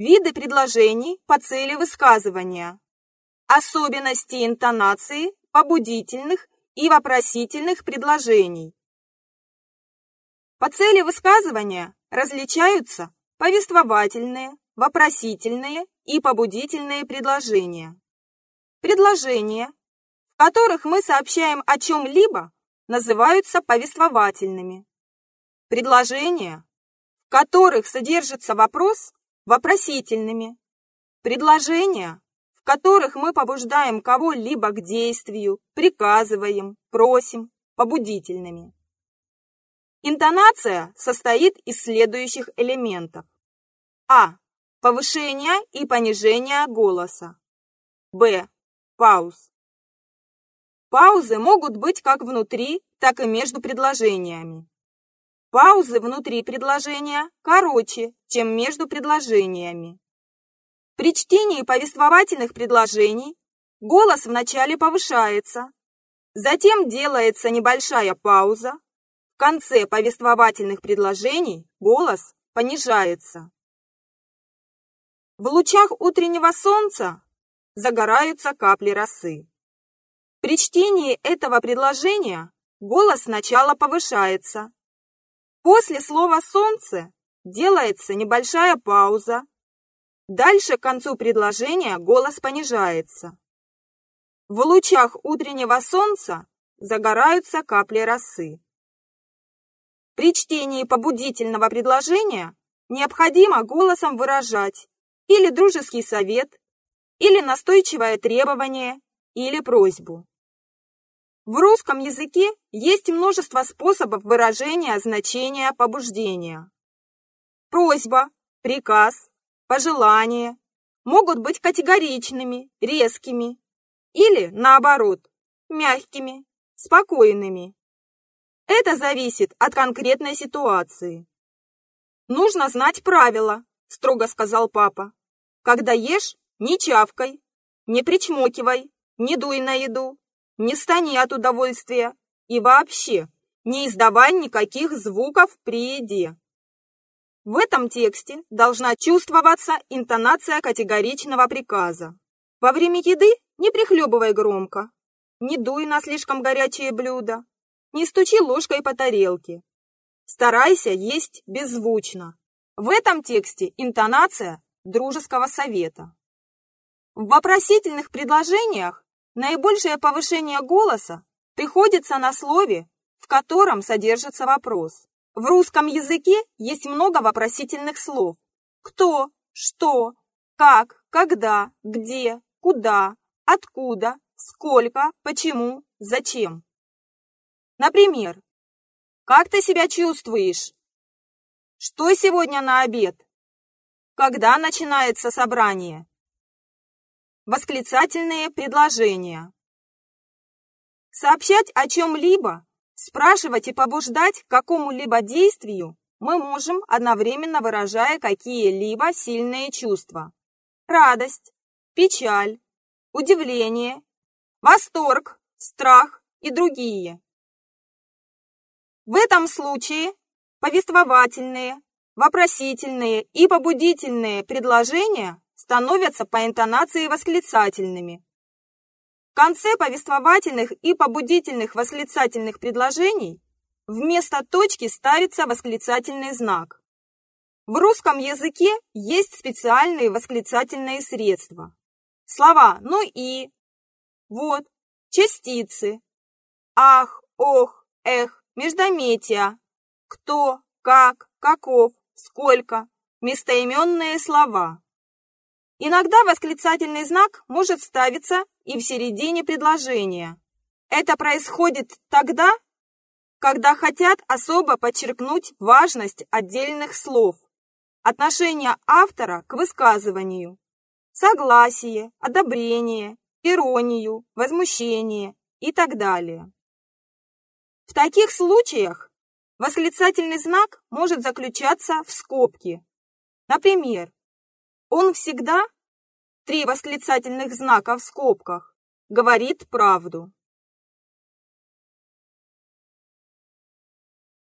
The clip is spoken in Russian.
Виды предложений по цели высказывания. Особенности интонации побудительных и вопросительных предложений. По цели высказывания различаются повествовательные, вопросительные и побудительные предложения. Предложения, в которых мы сообщаем о чем-либо, называются повествовательными. Предложения, в которых содержится вопрос, вопросительными. Предложения, в которых мы побуждаем кого-либо к действию, приказываем, просим, побудительными. Интонация состоит из следующих элементов. А. Повышение и понижение голоса. Б. Пауз. Паузы могут быть как внутри, так и между предложениями. Паузы внутри предложения короче, чем между предложениями. При чтении повествовательных предложений голос вначале повышается, затем делается небольшая пауза, конце повествовательных предложений голос понижается. В лучах утреннего солнца загораются капли росы. При чтении этого предложения голос сначала повышается. После слова «солнце» делается небольшая пауза. Дальше к концу предложения голос понижается. В лучах утреннего солнца загораются капли росы. При чтении побудительного предложения необходимо голосом выражать или дружеский совет, или настойчивое требование, или просьбу. В русском языке есть множество способов выражения значения побуждения. Просьба, приказ, пожелание могут быть категоричными, резкими или, наоборот, мягкими, спокойными. Это зависит от конкретной ситуации. Нужно знать правила, строго сказал папа. Когда ешь, не чавкай, не причмокивай, не дуй на еду, не стани от удовольствия и вообще не издавай никаких звуков при еде. В этом тексте должна чувствоваться интонация категоричного приказа. Во время еды не прихлебывай громко, не дуй на слишком горячее блюдо, не стучи ложкой по тарелке. Старайся есть беззвучно. В этом тексте интонация дружеского совета. В вопросительных предложениях наибольшее повышение голоса приходится на слове, в котором содержится вопрос. В русском языке есть много вопросительных слов. Кто, что, как, когда, где, куда, откуда, сколько, почему, зачем. Например, как ты себя чувствуешь? Что сегодня на обед? Когда начинается собрание? Восклицательные предложения. Сообщать о чем-либо, спрашивать и побуждать к какому-либо действию мы можем, одновременно выражая какие-либо сильные чувства. Радость, печаль, удивление, восторг, страх и другие. В этом случае повествовательные, вопросительные и побудительные предложения становятся по интонации восклицательными. В конце повествовательных и побудительных восклицательных предложений вместо точки ставится восклицательный знак. В русском языке есть специальные восклицательные средства. Слова «ну и», «вот», частицы, «ах», «ох», «эх», Междометия. Кто, как, каков, сколько. Местоименные слова. Иногда восклицательный знак может ставиться и в середине предложения. Это происходит тогда, когда хотят особо подчеркнуть важность отдельных слов, отношение автора к высказыванию, согласие, одобрение, иронию, возмущение и так далее. В таких случаях восклицательный знак может заключаться в скобке. Например, он всегда, три восклицательных знака в скобках, говорит правду.